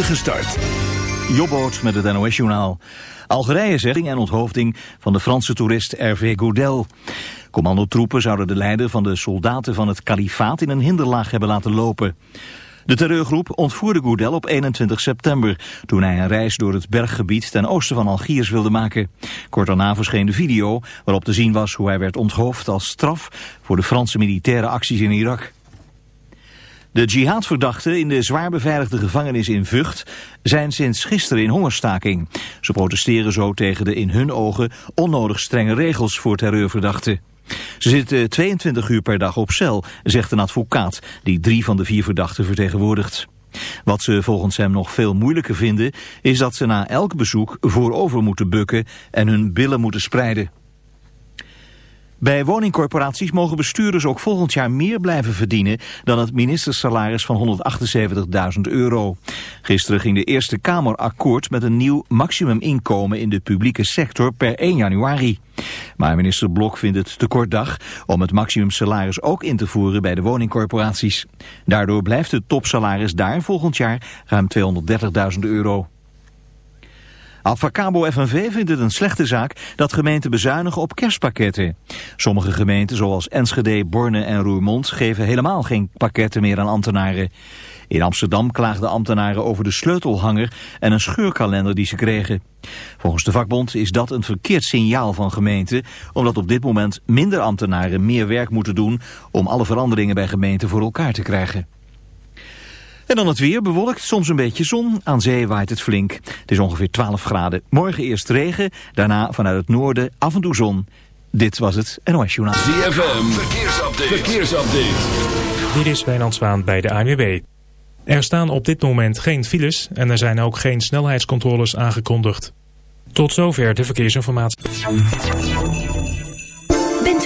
Gestart. Jobboot met het NOS-journaal. Algerije zegt en onthoofding van de Franse toerist Hervé Goudel. Commandotroepen zouden de leider van de soldaten van het kalifaat in een hinderlaag hebben laten lopen. De terreurgroep ontvoerde Goudel op 21 september... toen hij een reis door het berggebied ten oosten van Algiers wilde maken. Kort daarna verscheen de video waarop te zien was hoe hij werd onthoofd als straf... voor de Franse militaire acties in Irak. De jihadverdachten in de zwaar beveiligde gevangenis in Vught zijn sinds gisteren in hongerstaking. Ze protesteren zo tegen de in hun ogen onnodig strenge regels voor terreurverdachten. Ze zitten 22 uur per dag op cel, zegt een advocaat die drie van de vier verdachten vertegenwoordigt. Wat ze volgens hem nog veel moeilijker vinden is dat ze na elk bezoek voorover moeten bukken en hun billen moeten spreiden. Bij woningcorporaties mogen bestuurders ook volgend jaar meer blijven verdienen dan het ministersalaris van 178.000 euro. Gisteren ging de Eerste Kamer akkoord met een nieuw maximuminkomen in de publieke sector per 1 januari. Maar minister Blok vindt het te kort dag om het maximumsalaris ook in te voeren bij de woningcorporaties. Daardoor blijft het topsalaris daar volgend jaar ruim 230.000 euro. Advocabo FNV vindt het een slechte zaak dat gemeenten bezuinigen op kerstpakketten. Sommige gemeenten zoals Enschede, Borne en Roermond geven helemaal geen pakketten meer aan ambtenaren. In Amsterdam klaagden ambtenaren over de sleutelhanger en een scheurkalender die ze kregen. Volgens de vakbond is dat een verkeerd signaal van gemeenten, omdat op dit moment minder ambtenaren meer werk moeten doen om alle veranderingen bij gemeenten voor elkaar te krijgen. En dan het weer, bewolkt, soms een beetje zon. Aan zee waait het flink. Het is ongeveer 12 graden. Morgen eerst regen, daarna vanuit het noorden af en toe zon. Dit was het NOS Journaal. ZFM, verkeersupdate. verkeersupdate. Dit is Wijnand Zwaan bij de ANWB. Er staan op dit moment geen files en er zijn ook geen snelheidscontroles aangekondigd. Tot zover de verkeersinformatie.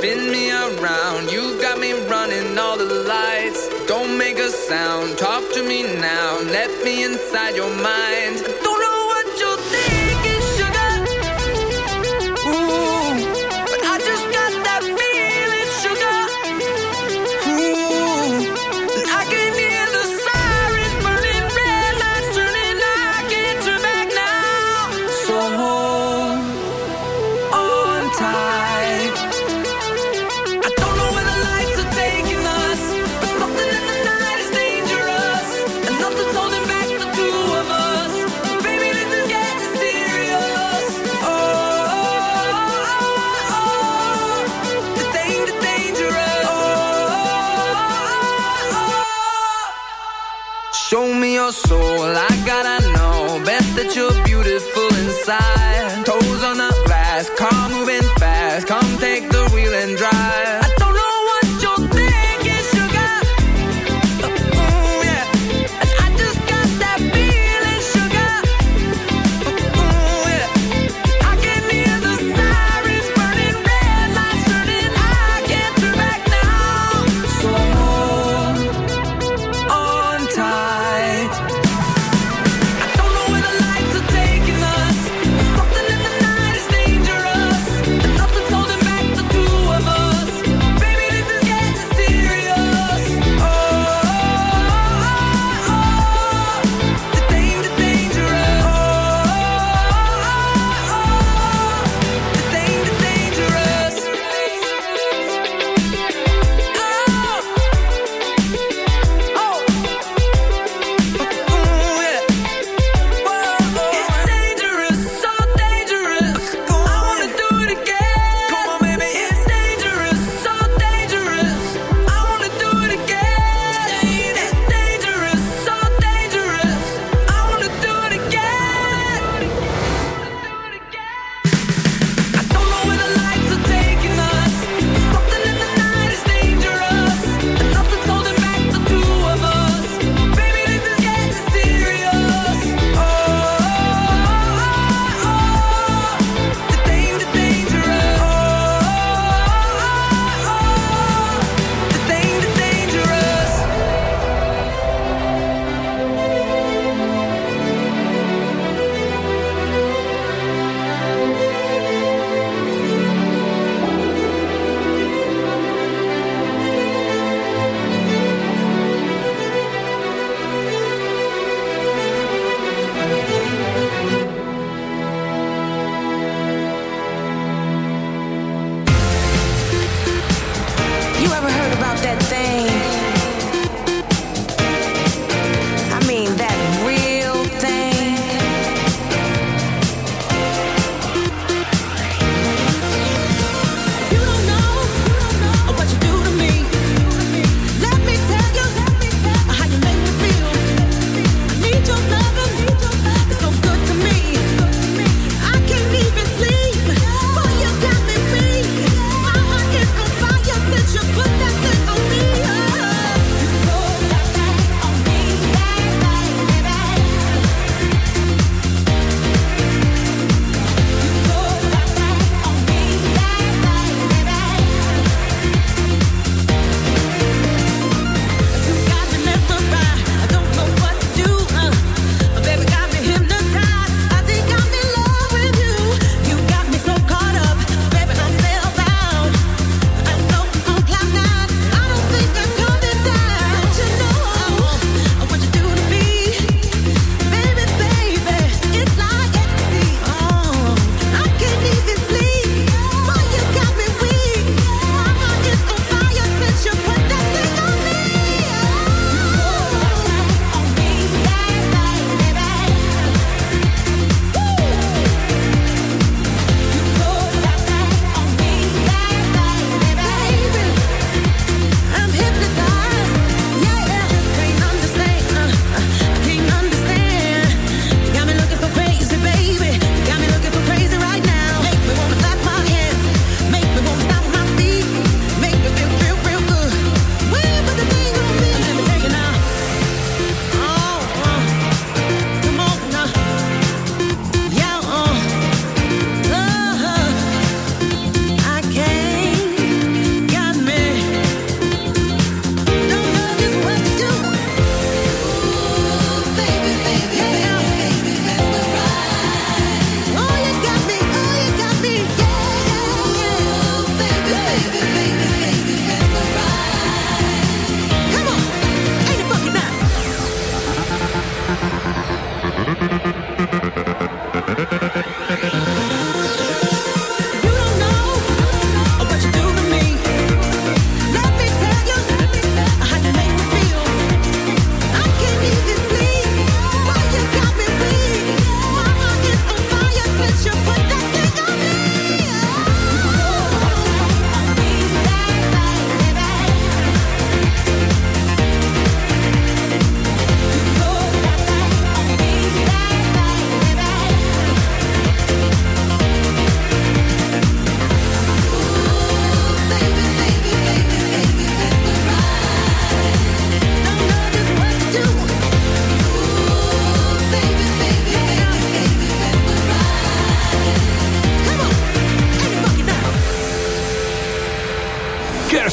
spin me around. You got me running all the lights. Don't make a sound. Talk to me now. Let me inside your mind.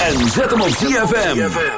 En zet hem op ZFM.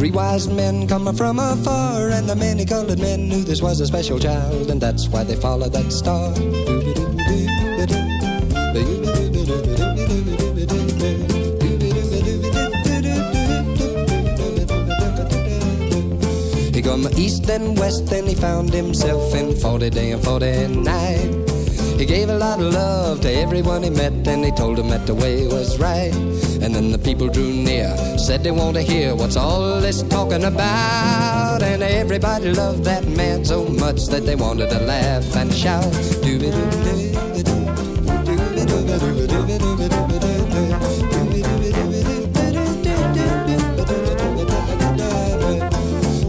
three wise men come from afar. And the many colored men knew this was a special child, and that's why they followed that star. He come east and west and he found himself in 40 day and 40 night. He gave a lot of love to everyone he met and he told them that the way was right. And then the people drew near, said they want to hear what's all this talking about. And everybody loved that man so much that they wanted to laugh and shout.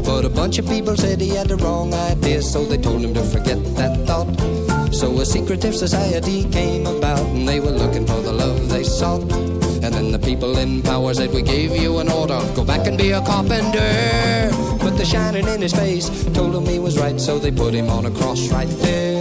But a bunch of people said he had the wrong idea, so they told him to forget that thought. So a secretive society came about, and they were looking for the love they sought. And then the people in power said, We gave you an order, go back and be a carpenter. But the shining in his face told him he was right, so they put him on a cross right there.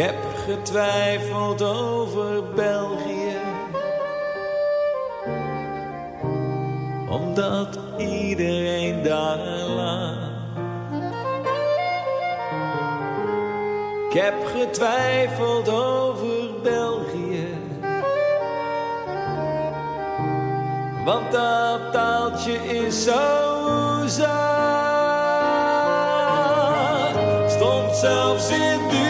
heb getwijfeld over België. Omdat iedereen daar laat. Ik heb getwijfeld over België. Want dat taaltje is zo zacht. Stond zelfs in dubio,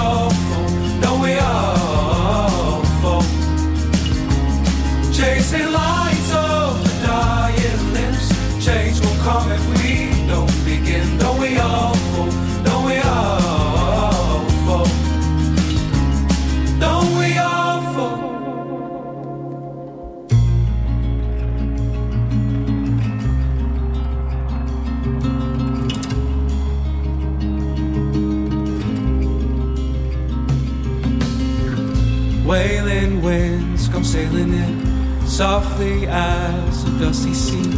softly as a dusty sea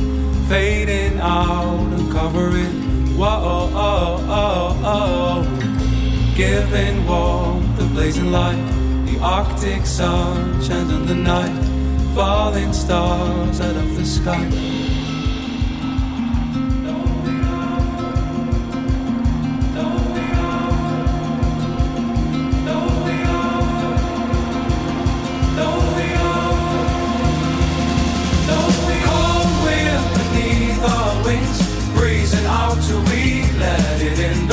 fading out and covering. Whoa, oh, oh, oh, giving warmth, the blazing light, the Arctic sun, chanting the night, falling stars out of the sky. reason ought to be let it in the